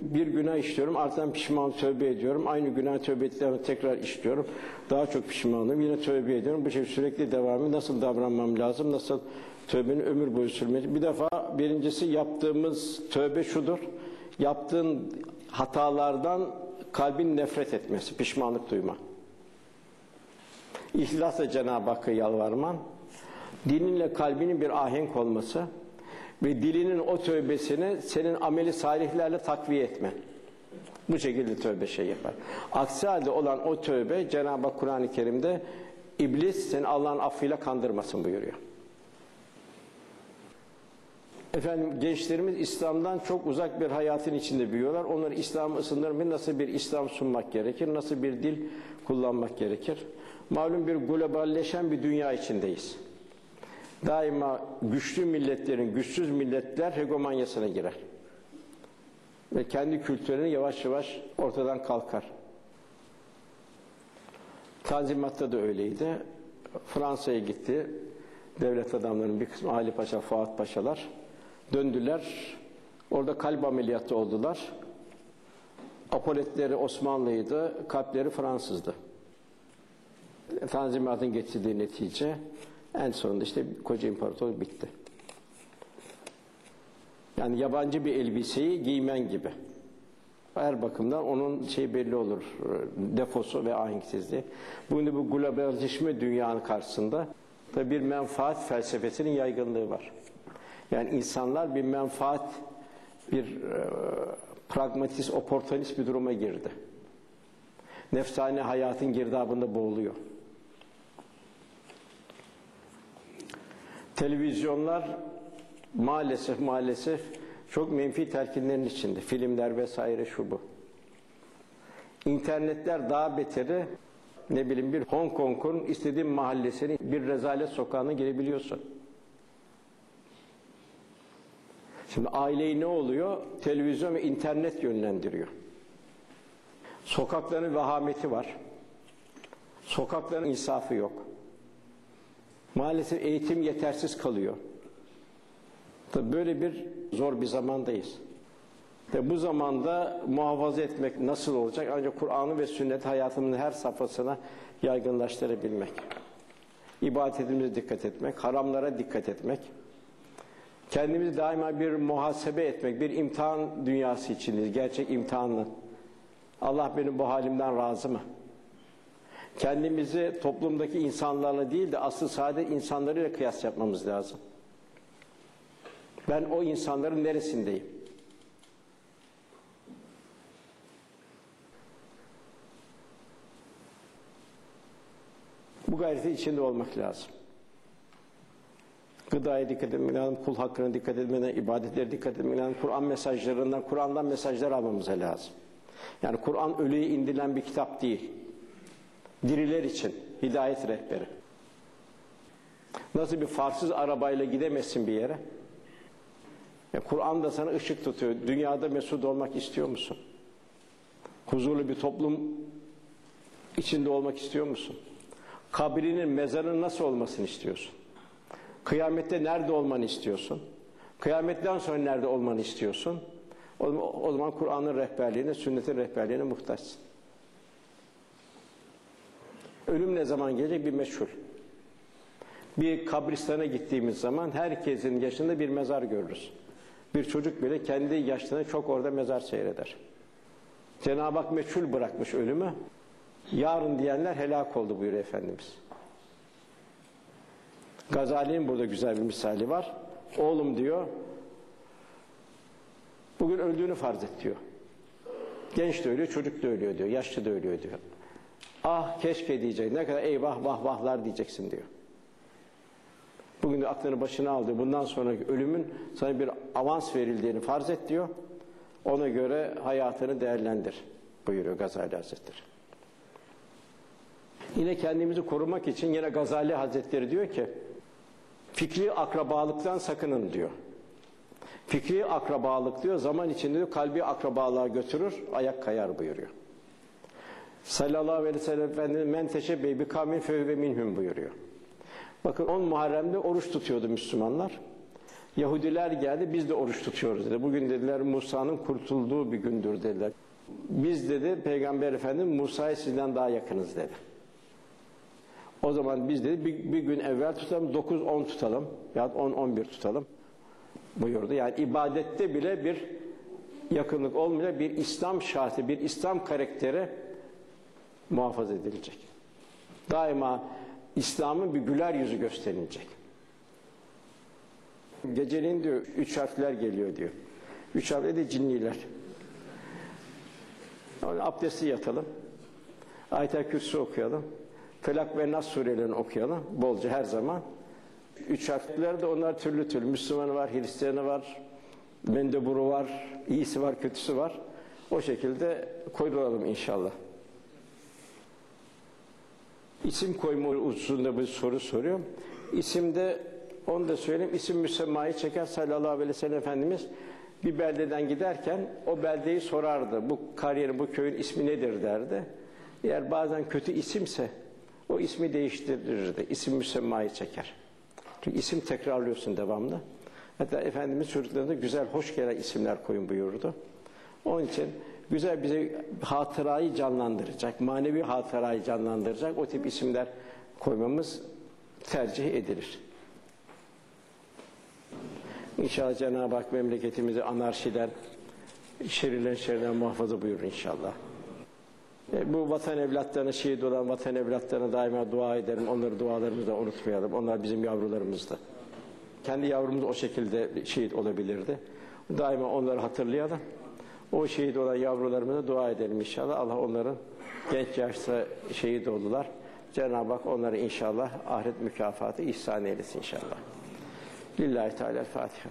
bir günah işliyorum, ardından pişman tövbe ediyorum. Aynı günah tövbe ettikten tekrar işliyorum. Daha çok pişmanım, yine tövbe ediyorum. Bu şey sürekli devamı nasıl davranmam lazım, nasıl tövbenin ömür boyu sürmeli. Bir defa birincisi yaptığımız tövbe şudur. Yaptığın hatalardan kalbin nefret etmesi, pişmanlık duyma. İhlasla Cenab-ı Hakk'a yalvarman, dininle kalbinin bir ahenk olması ve dilinin o tövbesini senin ameli salihlerle takviye etmen. Bu şekilde tövbe şey yapar. Aksi halde olan o tövbe Cenab-ı Hak Kur'an-ı Kerim'de iblis seni Allah'ın affıyla kandırmasın buyuruyor. Efendim gençlerimiz İslam'dan çok uzak bir hayatın içinde büyüyorlar. Onları İslam'a ısındırmak nasıl bir İslam sunmak gerekir, nasıl bir dil kullanmak gerekir. Malum bir globalleşen bir dünya içindeyiz. Daima güçlü milletlerin, güçsüz milletler hegemonyasına girer. Ve kendi kültürünü yavaş yavaş ortadan kalkar. Tanzimat'ta da öyleydi. Fransa'ya gitti. Devlet adamlarının bir kısmı Ali Paşa, Fuat Paşalar döndüler. Orada kalp ameliyatı oldular. Apoletleri Osmanlıydı, kalpleri Fransızdı. Tanzimat'ın getirdiği netice en sonunda işte koca imparatorluk bitti. Yani yabancı bir elbiseyi giymen gibi. Her bakımdan onun şey belli olur, defosu ve ahenksizliği. Bugün bu globalleşme dünyanın karşısında da bir menfaat felsefesinin yaygınlığı var. Yani insanlar bir menfaat, bir e, pragmatist, oportunist bir duruma girdi. Nefsane hayatın girdabında boğuluyor. Televizyonlar maalesef maalesef çok menfi telkinlerin içinde. Filmler vesaire şu bu. İnternetler daha beteri ne bileyim bir Hong Kong'un istediğin mahallesini bir rezalet sokağına girebiliyorsun. Şimdi aileyi ne oluyor? Televizyon ve internet yönlendiriyor. Sokakların vehameti var. Sokakların insafı yok. Maalesef eğitim yetersiz kalıyor. Tabii böyle bir zor bir zamandayız. Ve bu zamanda muhafaza etmek nasıl olacak? Ancak Kur'an'ı ve sünnet hayatımızın her safhasına yaygınlaştırabilmek. İbadetimize dikkat etmek, haramlara dikkat etmek. Kendimizi daima bir muhasebe etmek, bir imtihan dünyası içindeyiz. Gerçek imtihanlı. Allah benim bu halimden razı mı? Kendimizi toplumdaki insanlarla değil de asıl saadet insanlarıyla kıyas yapmamız lazım. Ben o insanların neresindeyim? Bu gayreti içinde olmak lazım. Gıdaya dikkat etmek lazım, kul hakkına dikkat etmek lazım, ibadetlere dikkat etmek lazım, Kur'an mesajlarından, Kur'an'dan mesajlar almamıza lazım. Yani Kur'an ölüye indirilen bir kitap değil. Diriler için hidayet rehberi. Nasıl bir farsız arabayla gidemezsin bir yere? Ya Kur'an da sana ışık tutuyor. Dünyada mesut olmak istiyor musun? Huzurlu bir toplum içinde olmak istiyor musun? Kabrinin, mezarının nasıl olmasını istiyorsun? Kıyamette nerede olmanı istiyorsun? Kıyametten sonra nerede olmanı istiyorsun? O zaman Kur'an'ın rehberliğine, sünnetin rehberliğine muhtaçsın. Ölüm ne zaman gelecek bir meşhur. Bir kabristana gittiğimiz zaman herkesin yaşında bir mezar görürüz. Bir çocuk bile kendi yaşlarına çok orada mezar seyreder. Cenab-ı Hak meçhul bırakmış ölümü. Yarın diyenler helak oldu buyuruyor Efendimiz. Gazali'nin burada güzel bir misali var. Oğlum diyor, bugün öldüğünü farz et diyor. Genç de ölüyor, çocuk da ölüyor diyor, yaşlı da ölüyor diyor. Ah keşke diyecek, ne kadar eyvah vah vahlar diyeceksin diyor. Bugün de aklını başına aldı. Bundan sonraki ölümün sana bir avans verildiğini farz et diyor. Ona göre hayatını değerlendir buyuruyor Gazali Hazretleri. Yine kendimizi korumak için yine Gazali Hazretleri diyor ki fikri akrabalıktan sakının diyor. Fikri akrabalık diyor zaman içinde diyor kalbi akrabalığa götürür, ayak kayar buyuruyor. Sallallahu aleyhi ve sellem Efendimiz men teşebbe bi kavmin fehve minhum buyuruyor. Bakın 10 Muharrem'de oruç tutuyordu Müslümanlar. Yahudiler geldi biz de oruç tutuyoruz dedi. Bugün dediler Musa'nın kurtulduğu bir gündür dediler. Biz dedi Peygamber Efendimiz Musa'ya sizden daha yakınız dedi. O zaman biz dedi bir, bir gün evvel tutalım 9-10 tutalım ya 10-11 tutalım buyurdu. Yani ibadette bile bir yakınlık olmayacak bir İslam şahsi, bir İslam karakteri muhafaza edilecek. Daima İslam'ın bir güler yüzü gösterilecek. Geceliğin diyor üç harfler geliyor diyor. Üç harfler de cinniler. Yani abdesti yatalım. Ayet-el Kürsü okuyalım. Felak ve Nas surelerini okuyalım. Bolca her zaman. Üç harfler de onlar türlü türlü. Müslümanı var, Hristiyanı var, mendeburu var, iyisi var, kötüsü var. O şekilde koyduralım inşallah. İsim koyma hususunda bir soru soruyor. İsimde onu da söyleyeyim. İsim müsemmayı çeker sallallahu aleyhi ve sellem Efendimiz bir beldeden giderken o beldeyi sorardı. Bu kariyerin, bu köyün ismi nedir derdi. Eğer bazen kötü isimse o ismi değiştirirdi. İsim müsemmayı çeker. Çünkü isim tekrarlıyorsun devamlı. Hatta Efendimiz çocuklarına güzel, hoş gelen isimler koyun buyurdu. Onun için güzel bize hatırayı canlandıracak, manevi hatırayı canlandıracak o tip isimler koymamız tercih edilir. İnşallah Cenab-ı Hak memleketimizi anarşiden, şerirler şerrinden muhafaza buyurur inşallah. E, bu vatan evlatlarına şehit olan vatan evlatlarına daima dua ederim. Onları dualarımızı da unutmayalım. Onlar bizim yavrularımızdı. Kendi yavrumuz o şekilde şehit olabilirdi. Daima onları hatırlayalım. O şehit olan yavrularımıza dua edelim inşallah. Allah onların genç yaşta şehit oldular. Cenab-ı Hak onları inşallah ahiret mükafatı ihsan eylesin inşallah. Lillahi Teala Fatiha.